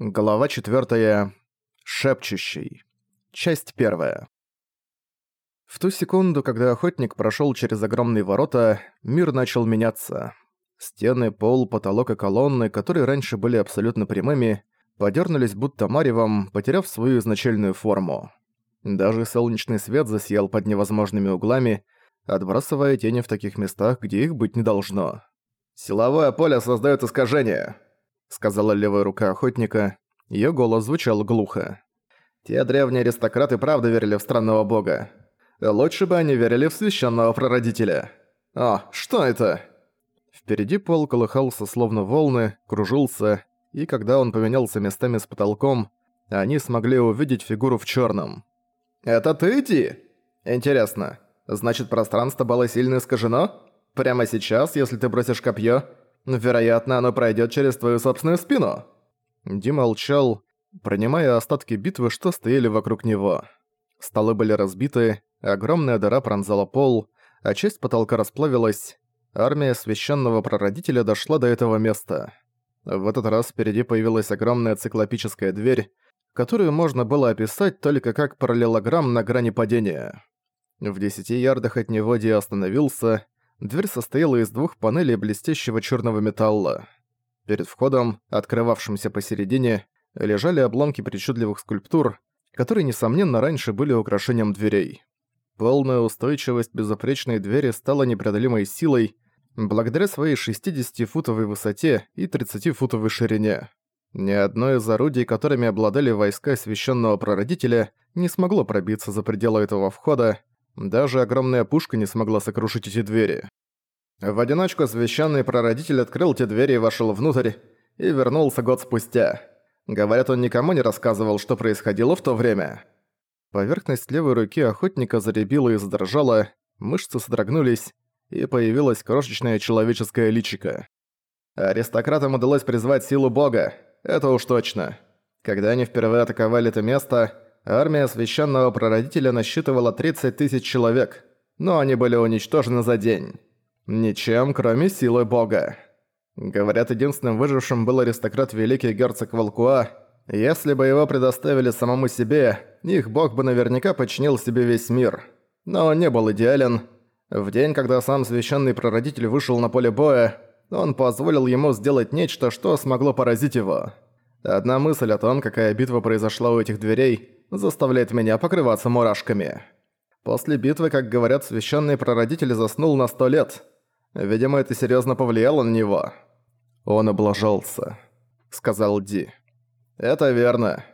Глава 4. Шепчущий. Часть 1. В ту секунду, когда охотник прошёл через огромные ворота, мир начал меняться. Стены, пол, потолок и колонны, которые раньше были абсолютно прямыми, подёрнулись будто маревом, потеряв свою изначальную форму. Даже солнечный свет засиял под невозможными углами, отбрасывая тени в таких местах, где их быть не должно. «Силовое поле создаёт искажение», сказала левая рука охотника. Её голос звучал глухо. Те древние аристократы правда верили в странного бога. Лучше бы они верили в священного прародителя. О, что это? Впереди пол колыхался словно волны, кружился, и когда он поменялся местами с потолком, они смогли увидеть фигуру в чёрном. «Это ты, Ди? Интересно, значит пространство было сильно искажено? Прямо сейчас, если ты бросишь копье, Вероятно, оно пройдет через твою собственную спину». Ди молчал, принимая остатки битвы, что стояли вокруг него. Столы были разбиты, огромная дыра пронзала пол, а часть потолка расплавилась. Армия священного прародителя дошла до этого места. В этот раз впереди появилась огромная циклопическая дверь, которую можно было описать только как параллелограмм на грани падения. В десяти ярдах от него Ди остановился, Дверь состояла из двух панелей блестящего черного металла. Перед входом, открывавшимся посередине, лежали обломки причудливых скульптур, которые, несомненно, раньше были украшением дверей. Полная устойчивость безупречной двери стала непреодолимой силой благодаря своей 60-футовой высоте и 30-футовой ширине. Ни одно из орудий, которыми обладали войска священного прародителя, не смогло пробиться за пределы этого входа, даже огромная пушка не смогла сокрушить эти двери. В одиночку священный прародитель открыл те двери и вошел внутрь, и вернулся год спустя. Говорят, он никому не рассказывал, что происходило в то время. Поверхность левой руки охотника заребила и задрожала, мышцы содрогнулись, и появилась крошечная человеческая личико. Аристократам удалось призвать силу бога, это уж точно. Когда они впервые атаковали это место, армия священного прародителя насчитывала 30 тысяч человек, но они были уничтожены за день. Ничем, кроме силы бога. Говорят, единственным выжившим был аристократ Великий Герцог Волкуа. Если бы его предоставили самому себе, их бог бы наверняка подчинил себе весь мир. Но он не был идеален. В день, когда сам священный прародитель вышел на поле боя, он позволил ему сделать нечто, что смогло поразить его. Одна мысль о том, какая битва произошла у этих дверей, заставляет меня покрываться мурашками. После битвы, как говорят, священный прародитель заснул на сто лет. Видимо, это серьезно повлияло на него. Он облажался, сказал Ди. Это верно,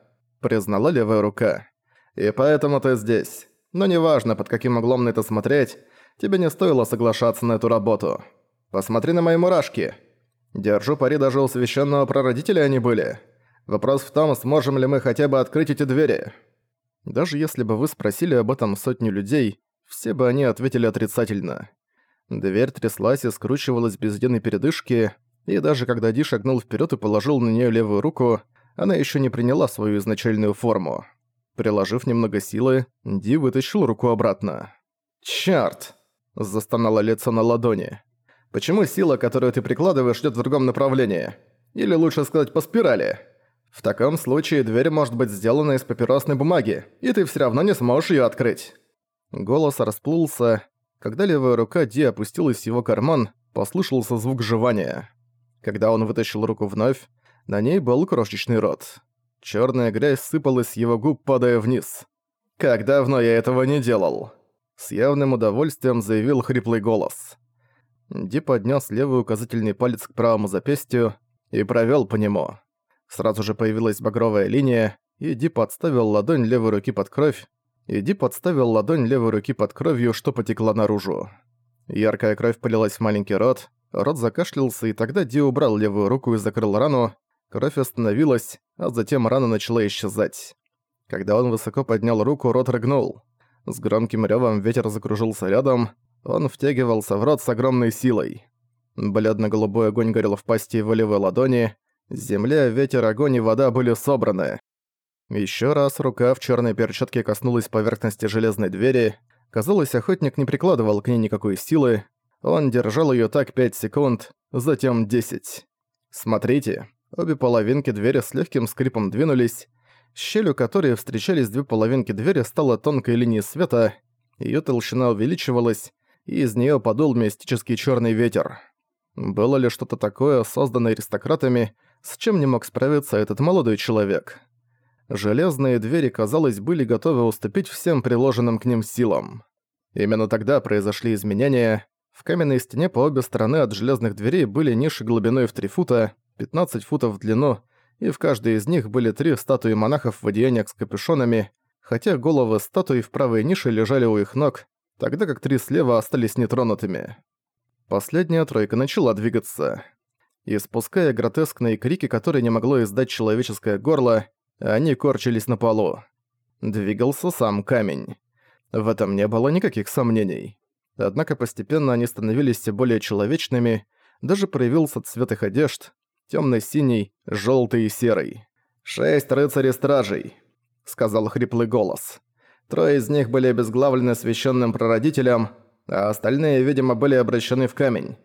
признала левая рука. И поэтому ты здесь. Но неважно, под каким углом на это смотреть, тебе не стоило соглашаться на эту работу. Посмотри на мои мурашки. Держу пари, даже у священного прародителя они были. Вопрос в том, сможем ли мы хотя бы открыть эти двери. Даже если бы вы спросили об этом сотню людей, все бы они ответили отрицательно. Дверь тряслась и скручивалась без единой передышки, и даже когда Ди шагнул вперед и положил на нее левую руку, она еще не приняла свою изначальную форму. Приложив немного силы, Ди вытащил руку обратно. «Чёрт!» – застонало лицо на ладони. «Почему сила, которую ты прикладываешь, идёт в другом направлении? Или лучше сказать, по спирали?» В таком случае дверь может быть сделана из папиросной бумаги, и ты все равно не сможешь ее открыть». Голос расплылся. Когда левая рука Ди опустилась в его карман, послышался звук жевания. Когда он вытащил руку вновь, на ней был крошечный рот. Черная грязь сыпалась с его губ, падая вниз. «Как давно я этого не делал!» С явным удовольствием заявил хриплый голос. Ди поднес левый указательный палец к правому запястью и провел по нему. Сразу же появилась багровая линия, и Ди подставил ладонь левой руки под кровь, и Ди подставил ладонь левой руки под кровью, что потекла наружу. Яркая кровь полилась в маленький рот, рот закашлялся, и тогда Ди убрал левую руку и закрыл рану, кровь остановилась, а затем рана начала исчезать. Когда он высоко поднял руку, рот рыгнул. С громким рёвом ветер закружился рядом, он втягивался в рот с огромной силой. Бледно-голубой огонь горел в пасти его левой ладони, Земля, ветер, огонь и вода были собраны. Еще раз рука в черной перчатке коснулась поверхности железной двери. Казалось, охотник не прикладывал к ней никакой силы. Он держал ее так 5 секунд, затем 10. «Смотрите, Обе половинки двери с легким скрипом двинулись. Щелью которой встречались две половинки двери стала тонкой линией света, ее толщина увеличивалась, и из нее подул мистический черный ветер. Было ли что-то такое, созданное аристократами, с чем не мог справиться этот молодой человек? Железные двери, казалось, были готовы уступить всем приложенным к ним силам. Именно тогда произошли изменения. В каменной стене по обе стороны от железных дверей были ниши глубиной в 3 фута, 15 футов в длину, и в каждой из них были три статуи монахов в одеяниях с капюшонами, хотя головы статуи в правой нише лежали у их ног, тогда как три слева остались нетронутыми. Последняя тройка начала двигаться. Испуская гротескные крики, которые не могло издать человеческое горло, они корчились на полу. Двигался сам камень. В этом не было никаких сомнений. Однако постепенно они становились все более человечными, даже проявился цвет их одежд, темно-синий, желтый и серый. «Шесть рыцарей-стражей», — сказал хриплый голос. Трое из них были обезглавлены священным прародителем, а остальные, видимо, были обращены в камень.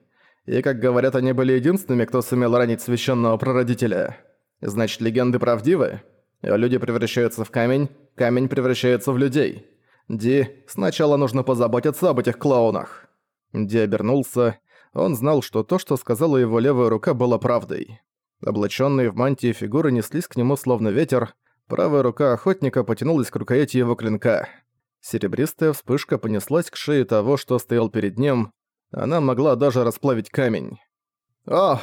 И, как говорят, они были единственными, кто сумел ранить священного прародителя. Значит, легенды правдивы? Люди превращаются в камень, камень превращается в людей. Ди, сначала нужно позаботиться об этих клоунах. Ди обернулся. Он знал, что то, что сказала его левая рука, было правдой. Облаченные в мантии фигуры неслись к нему словно ветер, правая рука охотника потянулась к рукояти его клинка. Серебристая вспышка понеслась к шее того, что стоял перед ним. Она могла даже расплавить камень. «Ох!»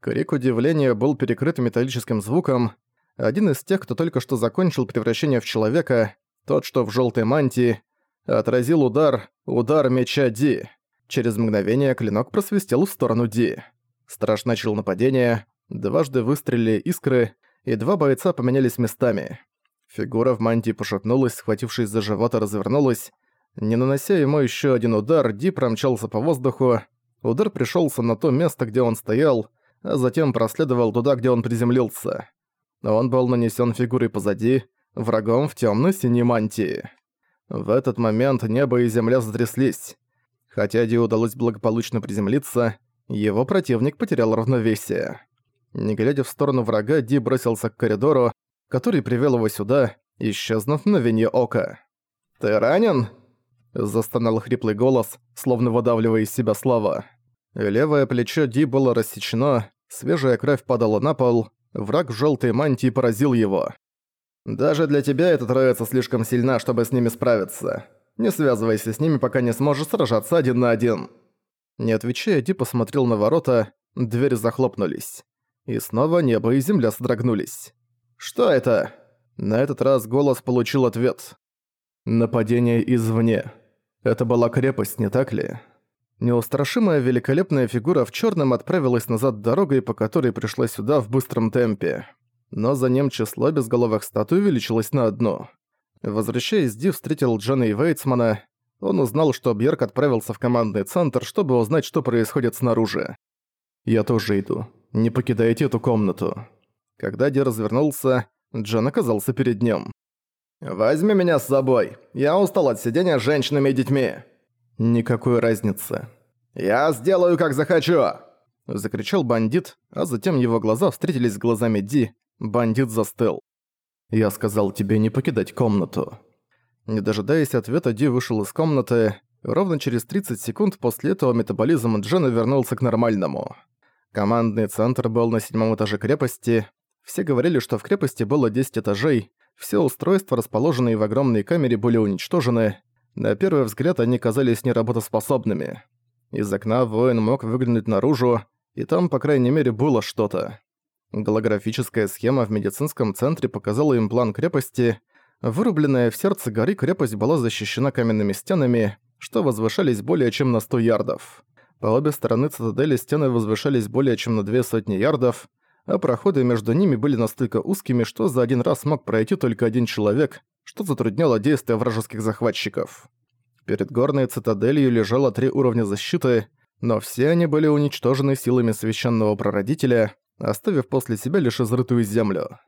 Крик удивления был перекрыт металлическим звуком. Один из тех, кто только что закончил превращение в человека, тот, что в желтой мантии, отразил удар, удар меча Ди. Через мгновение клинок просвистел в сторону Ди. Страж начал нападение, дважды выстрелили искры, и два бойца поменялись местами. Фигура в мантии пошатнулась, схватившись за живот развернулась. Не нанося ему еще один удар, Ди промчался по воздуху. Удар пришелся на то место, где он стоял, а затем проследовал туда, где он приземлился. Он был нанесен фигурой позади, врагом в темно синей мантии. В этот момент небо и земля затряслись. Хотя Ди удалось благополучно приземлиться, его противник потерял равновесие. Не глядя в сторону врага, Ди бросился к коридору, который привел его сюда, исчезнув на вине ока. «Ты ранен?» – застонал хриплый голос, словно выдавливая из себя слова. Левое плечо Ди было рассечено, свежая кровь падала на пол, враг в желтой мантии поразил его. «Даже для тебя эта троица слишком сильна, чтобы с ними справиться. Не связывайся с ними, пока не сможешь сражаться один на один». Не отвечая, Ди посмотрел на ворота, двери захлопнулись. И снова небо и земля содрогнулись. «Что это?» На этот раз голос получил ответ. «Нападение извне. Это была крепость, не так ли?» Неустрашимая великолепная фигура в черном отправилась назад дорогой, по которой пришла сюда в быстром темпе. Но за ним число безголовых статуй увеличилось на одну. Возвращаясь, Ди встретил Джона и Вейтсмана. Он узнал, что Бьерк отправился в командный центр, чтобы узнать, что происходит снаружи. «Я тоже иду. Не покидайте эту комнату». Когда Ди развернулся, Джон оказался перед ним. «Возьми меня с собой. Я устал от сидения с женщинами и детьми». «Никакой разницы». «Я сделаю, как захочу!» Закричал бандит, а затем его глаза встретились с глазами Ди. Бандит застыл. «Я сказал тебе не покидать комнату». Не дожидаясь ответа, Ди вышел из комнаты. Ровно через 30 секунд после этого метаболизм Джена вернулся к нормальному. Командный центр был на седьмом этаже крепости. Все говорили, что в крепости было 10 этажей. Все устройства, расположенные в огромной камере, были уничтожены. На первый взгляд они казались неработоспособными. Из окна воин мог выглянуть наружу, и там, по крайней мере, было что-то. Голографическая схема в медицинском центре показала им план крепости. Вырубленная в сердце горы крепость была защищена каменными стенами, что возвышались более чем на 100 ярдов. По обе стороны цитадели стены возвышались более чем на две сотни ярдов, а проходы между ними были настолько узкими, что за один раз мог пройти только один человек, что затрудняло действия вражеских захватчиков. Перед горной цитаделью лежало три уровня защиты, но все они были уничтожены силами священного прародителя, оставив после себя лишь изрытую землю.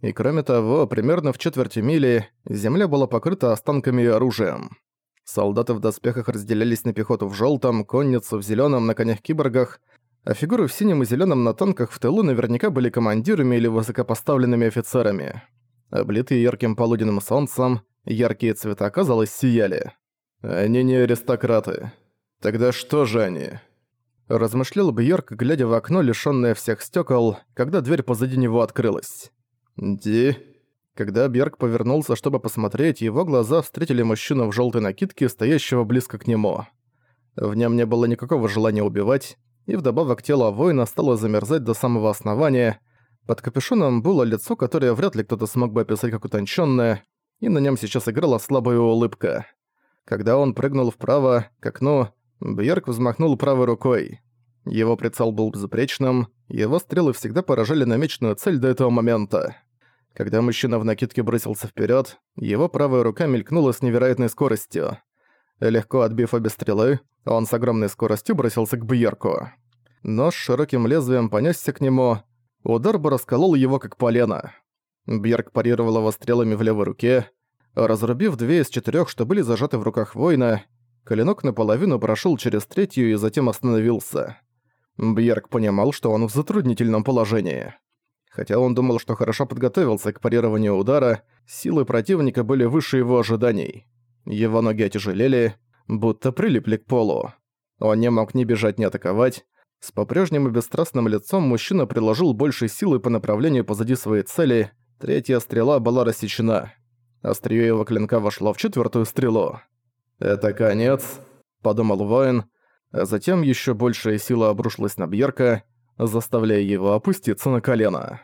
И кроме того, примерно в четверти мили земля была покрыта останками и оружием. Солдаты в доспехах разделялись на пехоту в желтом, конницу в зеленом на конях-киборгах, а фигуры в синем и зелёном на танках в тылу наверняка были командирами или высокопоставленными офицерами. Облитые ярким полуденным солнцем, яркие цвета, казалось, сияли. Они не аристократы. Тогда что же они? Размышлял Бьорк, глядя в окно, лишённое всех стёкол, когда дверь позади него открылась. «Ди?» Когда Бьорк повернулся, чтобы посмотреть, его глаза встретили мужчину в жёлтой накидке, стоящего близко к нему. В нем не было никакого желания убивать, и вдобавок тело воина стало замерзать до самого основания. Под капюшоном было лицо, которое вряд ли кто-то смог бы описать как утонченное, и на нем сейчас играла слабая улыбка. Когда он прыгнул вправо, к окну, Бьерк взмахнул правой рукой. Его прицел был безупречным, его стрелы всегда поражали намеченную цель до этого момента. Когда мужчина в накидке бросился вперед, его правая рука мелькнула с невероятной скоростью. Легко отбив обе стрелы, он с огромной скоростью бросился к Бьерку. Нож широким лезвием понесся к нему, удар бы расколол его как полено. Бьерк парировал его стрелами в левой руке, разрубив две из четырех, что были зажаты в руках воина, клинок наполовину прошел через третью и затем остановился. Бьерк понимал, что он в затруднительном положении. Хотя он думал, что хорошо подготовился к парированию удара, силы противника были выше его ожиданий. Его ноги отяжелели, будто прилипли к полу. Он не мог ни бежать, ни атаковать. С по-прежнему бесстрастным лицом мужчина приложил больше силы по направлению позади своей цели. Третья стрела была рассечена. Остриё его клинка вошло в четвертую стрелу. «Это конец», — подумал воин. А затем еще большая сила обрушилась на Бьерка, заставляя его опуститься на колено.